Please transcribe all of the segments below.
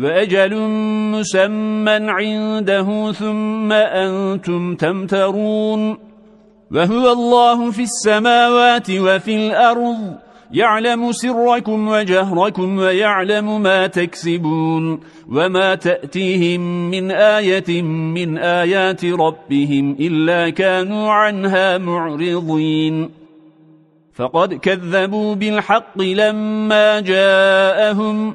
وأجل مسمى عنده ثم أنتم تمترون وهو الله في السماوات وفي الأرض يعلم سركم وجهركم ويعلم ما تكسبون وما تأتيهم من آية من آيات ربهم إلا كانوا عنها معرضين فقد كذبوا بالحق لما جاءهم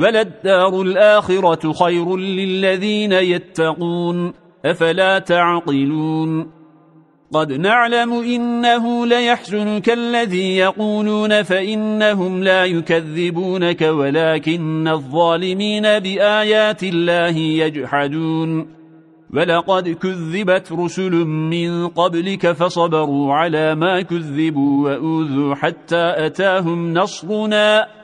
وللدار الآخرة خير للذين يتقون أفلا تعقلون؟ قد نعلم إنه ليحزنك الذي يقولون فإنهم لا يكذبونك ولكن الظالمين بآيات الله يجحدون. ولقد كذبت رسل من قبلك فصبروا على ما كذبوا وأوذوا حتى أتاهم نصرنا.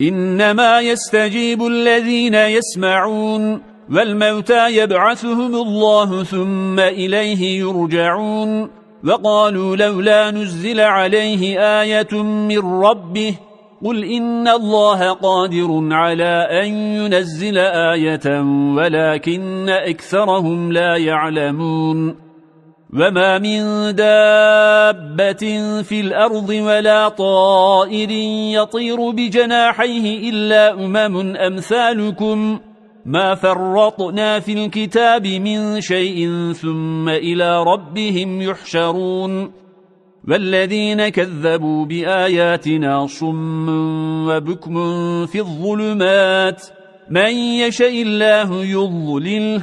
إنما يستجيب الذين يسمعون والموتى يبعثهم الله ثم إليه يرجعون وقالوا لولا نزل عليه آية من ربه قل إن الله قادر على أن ينزل آية ولكن أكثرهم لا يعلمون وما من دابة في الأرض ولا طائر يطير بجناحيه إلا أمم أمثالكم ما فرطنا في الكتاب من شيء ثم إلى ربهم يحشرون والذين كذبوا بآياتنا صم وبكم في الظلمات من يشاء الله يضلله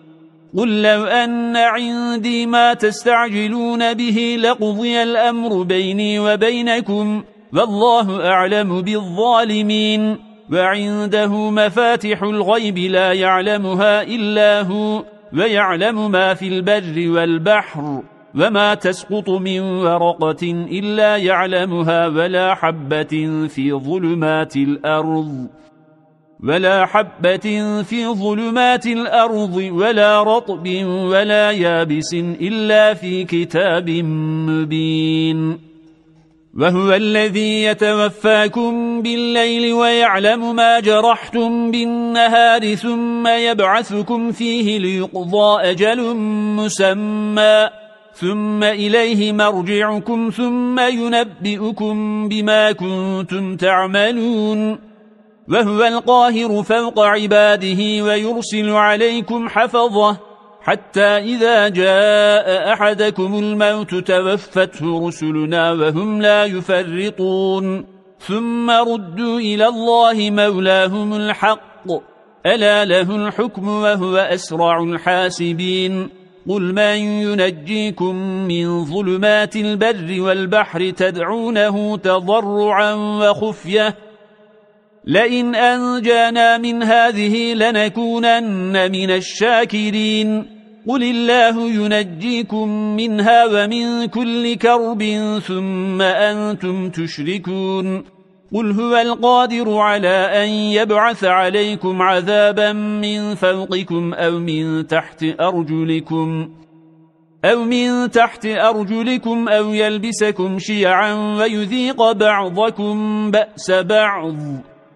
قل لو أن عندي ما تستعجلون به لقضي الأمر بيني وبينكم والله أعلم بالظالمين وعنده مفاتح الغيب لا يعلمها إلا هو ويعلم ما في البر والبحر وما تسقط من ورقة إلا يعلمها ولا حبة في ظلمات الأرض ولا حبة في ظلمات الأرض ولا رطب ولا يابس إلا في كتاب مبين. وهو الذي يتوفاكم بالليل ويعلم ما جرحتم بالنهار ثم يبعثكم فيه ليقضى أجل مسمى. ثم إليه مرجعكم ثم ينبئكم بما كنتم تعملون. وهو القاهر فوق عباده ويرسل عليكم حفظه حتى إذا جاء أحدكم الموت توفته رسلنا وهم لا يفرطون. ثم ردوا إلى الله مولاهم الحق. ألا له الحكم وهو أسرع الحاسبين. قل من ينجيكم من ظلمات البر والبحر تدعونه تضرعا وخفية لئن أنجانا من هذه لنكونن من الشاكرين. قل الله ينجيكم منها ومن كل كرب ثم أنتم تشركون. قل هو القادر على أن يبعث عليكم عذابا من فوقكم أو من تحت أرجلكم. أو من تحت أرجلكم أو يلبسكم شيعا ويذيق بعضكم بأس بعض.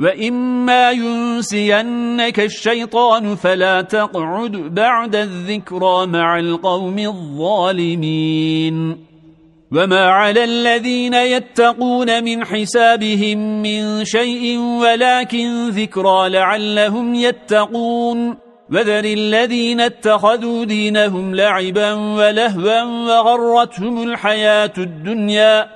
وإما ينسينك الشيطان فلا تقعد بعد الذكرى مع القوم الظالمين وما على الذين يتقون من حسابهم من شيء ولكن ذكرى لعلهم يتقون وذر الذين اتخذوا دينهم لعبا ولهوا وغرتهم الحياة الدنيا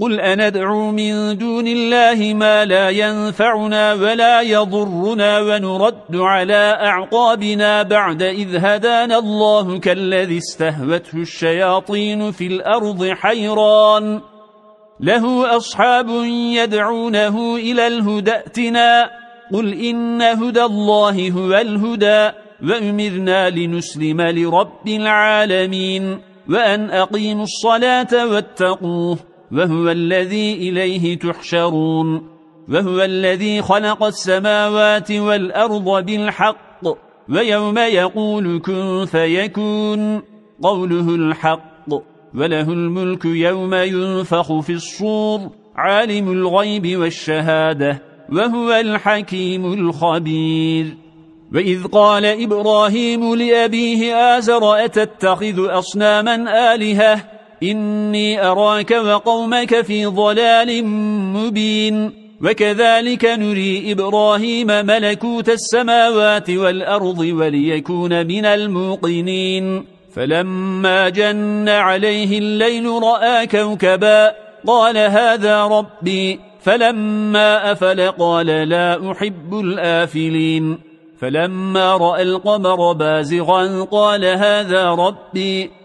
قل أندعو من دون الله ما لا ينفعنا ولا يضرنا ونرد على أعقابنا بعد إذ هدانا الله كالذي استهوته الشياطين في الأرض حيران له أصحاب يدعونه إلى الهدى اتنا قل إن هدى الله هو الهدى وأمرنا لنسلم لرب العالمين وأن أقيموا الصلاة واتقوه وهو الذي إليه تحشرون. وهو الذي خلق السماوات والأرض بالحق. ويوم يقول كن فيكون. قوله الحق. وله الملك يوم ينفخ في الصور. عالم الغيب والشهادة. وهو الحكيم الخبير. وإذ قال إبراهيم لأبيه آزر أتتخذ أصناما آلهة؟ إني أراك وقومك في ضلال مبين. وكذلك نري إبراهيم ملكوت السماوات والأرض وليكون من الموقنين. فلما جن عليه الليل رأى كوكبا قال هذا ربي. فلما أفل قال لا أحب الآفلين. فلما رأى القمر بازغا قال هذا ربي.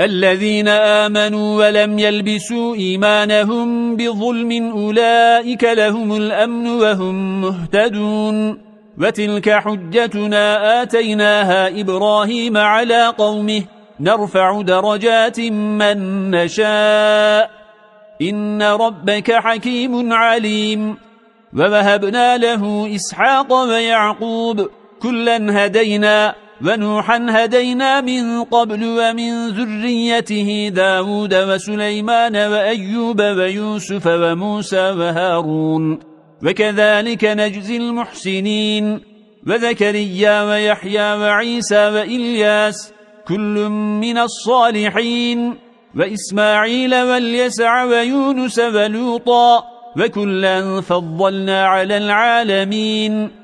الذين آمنوا ولم يلبسوا إيمانهم بظلم أولئك لهم الأمن وهم مهتدون وتلك حجتنا آتيناها إبراهيم على قومه نرفع درجات من نشاء إن ربك حكيم عليم ووهبنا له إسحاق ويعقوب كلا هدينا ونوحا هدينا من قبل ومن ذريته داود وسليمان وأيوب ويوسف وموسى وهارون وكذلك نجزي المحسنين وذكريا ويحيى وعيسى وإلياس كل من الصالحين وإسماعيل واليسع ويونس ولوطا وكلا فضلنا على العالمين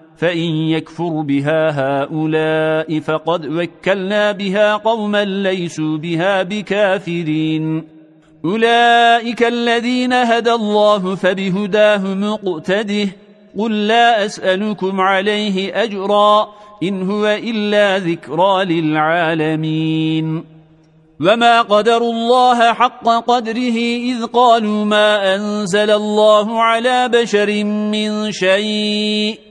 فإن يكفر بها هؤلاء فقد وكلنا بها قوما ليسوا بها بكافرين. أولئك الذين هدى الله فبهداه مقتده. قل لا أسألكم عليه أجرا إن هو إلا ذكرى للعالمين. وما قدر الله حق قدره إذ قالوا ما أنزل الله على بشر من شيء.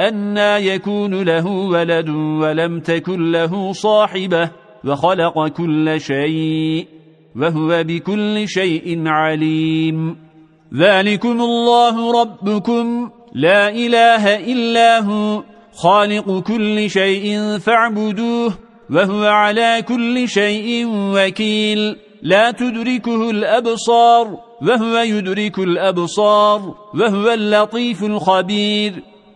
أنا يكون له ولد ولم تكن له صاحبة وخلق كل شيء وهو بكل شيء عليم ذلكم الله ربكم لا إله إلا هو خالق كل شيء فاعبدوه وهو على كل شيء وكيل لا تدركه الأبصار وهو يدرك الأبصار وهو اللطيف الخبير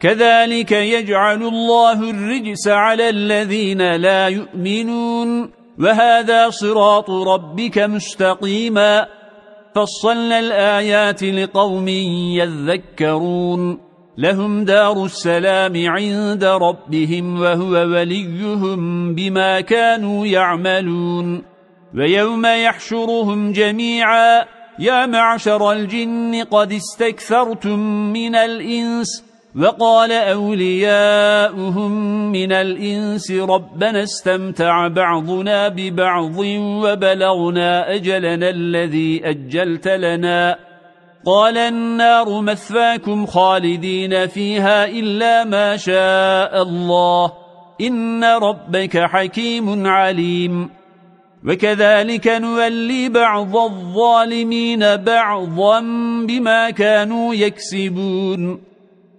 كذلك يجعل الله الرجس على الذين لا يؤمنون. وهذا صراط ربك مستقيما. فصلنا الآيات لقوم يذكرون. لهم دار السلام عند ربهم وهو وليهم بما كانوا يعملون. ويوم يحشرهم جميعا. يا معشر الجن قد استكثرتم من الإنس وقال أولياؤهم من الإنس ربنا استمتع بعضنا ببعض وبلغنا أجلنا الذي أجلت لنا. قال النار مثواكم خالدين فيها إلا ما شاء الله. إن ربك حكيم عليم. وكذلك نولي بعض الظالمين بعضا بما كانوا يكسبون.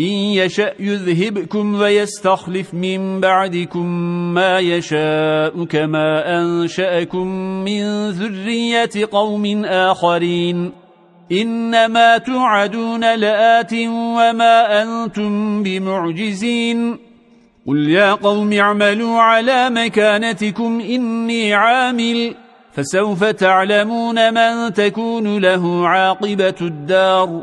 إن يشأ يذهبكم ويستخلف من بعدكم ما يشاء كما أنشأكم من ذرية قوم آخرين إنما توعدون لآت وما أنتم بمعجزين قل يا قوم اعملوا على مكانتكم إني عامل فسوف تعلمون من تكون له عاقبة الدار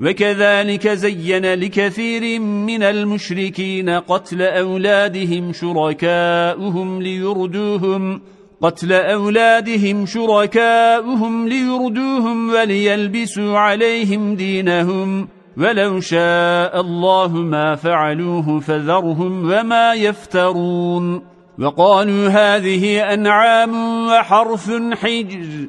وكذلك زين لكثير من المشركين قتل أولادهم شركاؤهم ليردوهم قتل أولادهم شركاؤهم ليردوهم وليلبسوا عليهم دينهم. ولو شاء الله ما فعلوه فذرهم وما يفترون. وقالوا هذه أنعام وحرف حجر.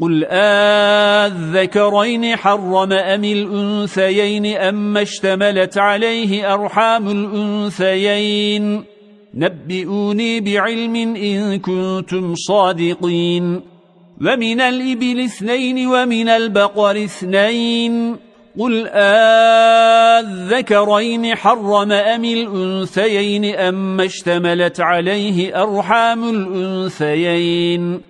قل آذكرين حرم أم الأنثيين أم اشتملت عليه أرحام الأنثيين نبئوني بعلم إن كنتم صادقين ومن الإبل اثنين ومن البقر اثنين قل آذكرين حرم أم الأنثيين أم اشتملت عليه أرحام الأنثيين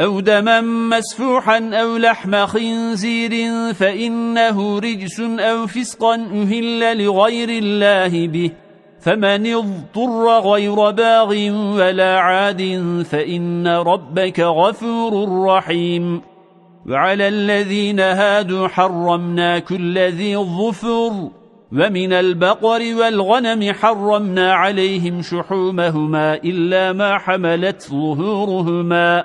أو دما مسفوحا أو لحم خنزير فإنه رجس أو فسقا أهل لغير الله به فمن اضطر غير باغ ولا عاد فإن ربك غفور رحيم وعلى الذين هادوا حرمنا كل ذي الظفر ومن البقر والغنم حرمنا عليهم شحومهما إلا ما حملت ظهورهما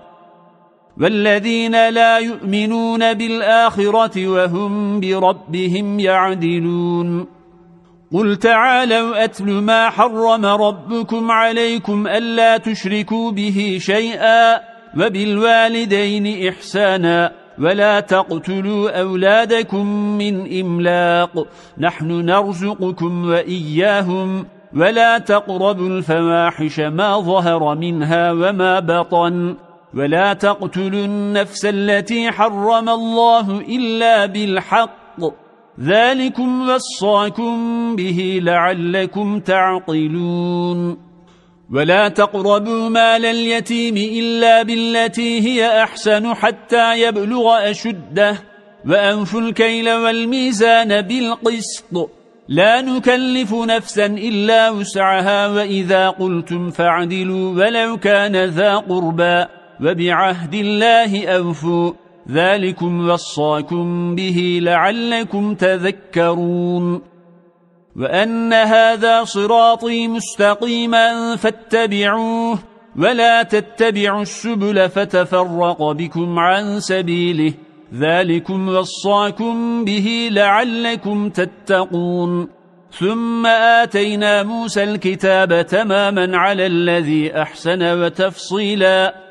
والذين لا يؤمنون بالآخرة وهم بربهم يعدلون. قل تعالوا أتل ما حرم ربكم عليكم ألا تشركوا به شيئا وبالوالدين إحسانا ولا تقتلوا أولادكم من إملاق. نحن نرزقكم وإياهم ولا تقربوا الفواحش ما ظهر منها وما بطن. ولا تقتلوا النفس التي حرم الله إلا بالحق. ذلكم وصاكم به لعلكم تعقلون. ولا تقربوا مال اليتيم إلا بالتي هي أحسن حتى يبلغ أشده. وأنفوا الكيل والميزان بالقسط. لا نكلف نفسا إلا وسعها وإذا قلتم فاعدلوا ولو كان ذا قربا وبعهد الله أنفوا ذلكم وصاكم به لعلكم تذكرون وأن هذا صراطي مستقيما فاتبعوه ولا تتبعوا السبل فتفرق بكم عن سبيله ذلكم وصاكم به لعلكم تتقون ثم آتينا موسى الكتاب تماما على الذي أحسن وتفصيلا